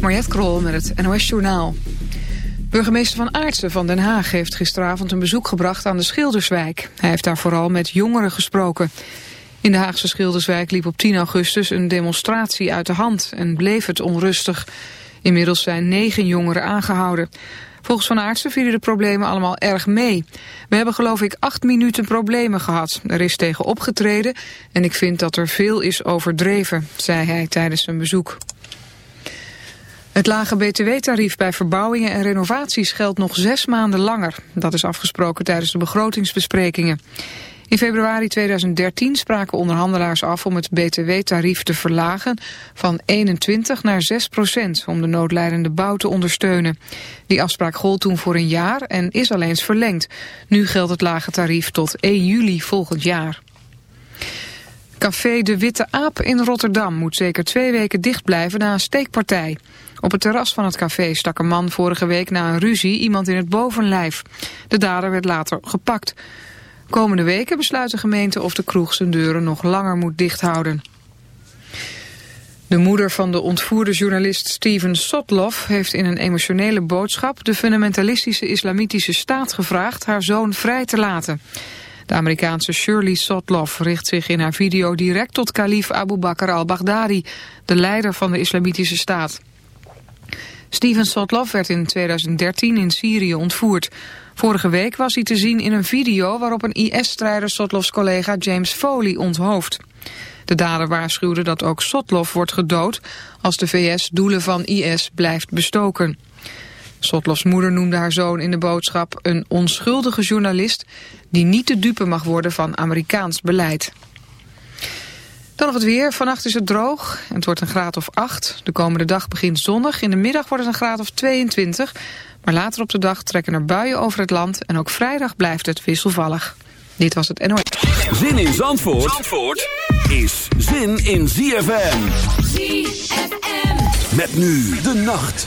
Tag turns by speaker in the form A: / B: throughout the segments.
A: Mariette Krol met het NOS Journaal. Burgemeester Van Aartsen van Den Haag heeft gisteravond een bezoek gebracht aan de Schilderswijk. Hij heeft daar vooral met jongeren gesproken. In de Haagse Schilderswijk liep op 10 augustus een demonstratie uit de hand en bleef het onrustig. Inmiddels zijn negen jongeren aangehouden. Volgens Van Aartsen vielen de problemen allemaal erg mee. We hebben geloof ik acht minuten problemen gehad. Er is tegen opgetreden en ik vind dat er veel is overdreven, zei hij tijdens zijn bezoek. Het lage btw-tarief bij verbouwingen en renovaties geldt nog zes maanden langer. Dat is afgesproken tijdens de begrotingsbesprekingen. In februari 2013 spraken onderhandelaars af om het btw-tarief te verlagen van 21 naar 6 procent om de noodlijdende bouw te ondersteunen. Die afspraak gold toen voor een jaar en is al eens verlengd. Nu geldt het lage tarief tot 1 juli volgend jaar. Café De Witte Aap in Rotterdam moet zeker twee weken dicht blijven na een steekpartij. Op het terras van het café stak een man vorige week na een ruzie iemand in het bovenlijf. De dader werd later gepakt. Komende weken besluit de gemeente of de kroeg zijn deuren nog langer moet dichthouden. De moeder van de ontvoerde journalist Steven Sotloff heeft in een emotionele boodschap de fundamentalistische islamitische staat gevraagd haar zoon vrij te laten. De Amerikaanse Shirley Sotloff richt zich in haar video direct tot kalif Abu Bakr al-Baghdadi, de leider van de islamitische staat. Steven Sotloff werd in 2013 in Syrië ontvoerd. Vorige week was hij te zien in een video waarop een IS-strijder Sotloffs collega James Foley onthoofd. De dader waarschuwde dat ook Sotloff wordt gedood als de VS doelen van IS blijft bestoken. Sotloffs moeder noemde haar zoon in de boodschap een onschuldige journalist die niet de dupe mag worden van Amerikaans beleid. Dan nog het weer. Vannacht is het droog. Het wordt een graad of 8. De komende dag begint zonnig. In de middag wordt het een graad of 22. Maar later op de dag trekken er buien over het land. En ook vrijdag blijft het wisselvallig. Dit was het NOS.
B: Zin in Zandvoort, Zandvoort is zin in ZFM. ZFM. Met nu de nacht.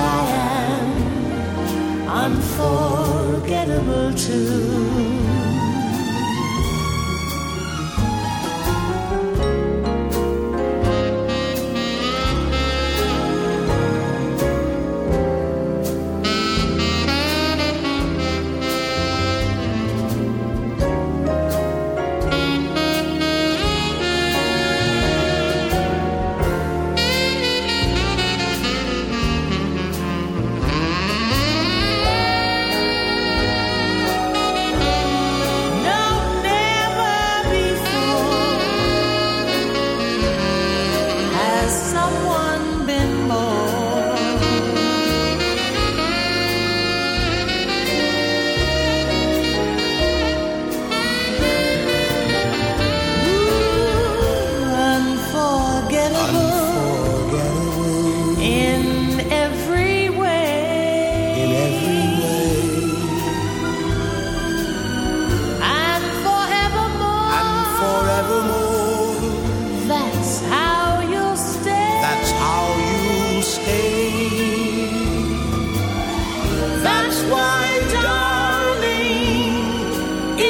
C: I am unforgettable too.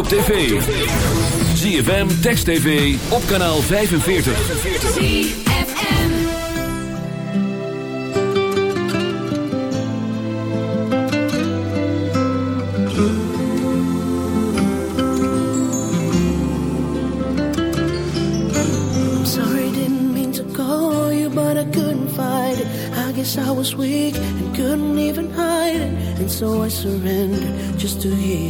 B: op tv. ZFM, Text TV, op kanaal 45.
D: ZFM.
E: Sorry, didn't mean to call you, but I couldn't fight it. I guess I was weak and couldn't even hide it. And so I surrendered just to hear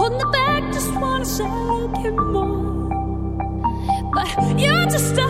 E: On the back, just
F: wanna shout out, give more. But you're just a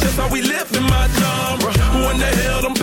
G: just how we live in my genre. Who in the hell them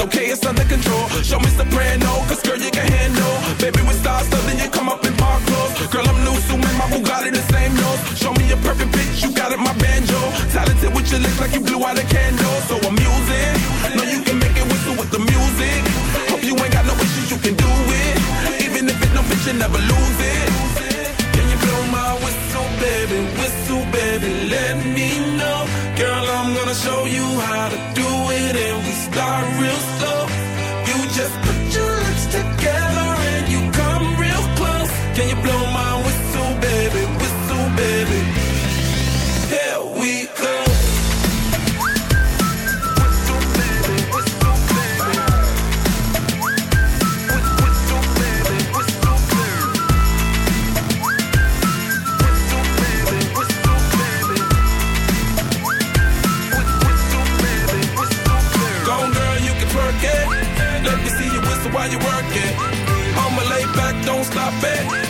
G: Okay, it's under control. Show me soprano, cause girl, you can handle. Baby, we start something, you come up in my clothes. Girl, I'm new, so my Bugatti the same nose. Show me a perfect pitch, you got it, my banjo. Talented with your lips like you blew out a candle. So I'm using don't stop it.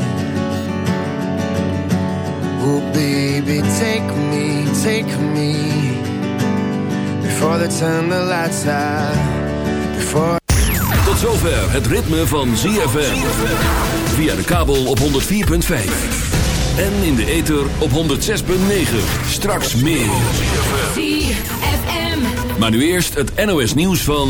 H: Oh, baby, take me, take me before they turn the lights out. Before
B: Tot zover het ritme van ZFM. Via de kabel op 104.5. En in de ether op 106.9. Straks meer. Maar nu eerst het NOS nieuws van...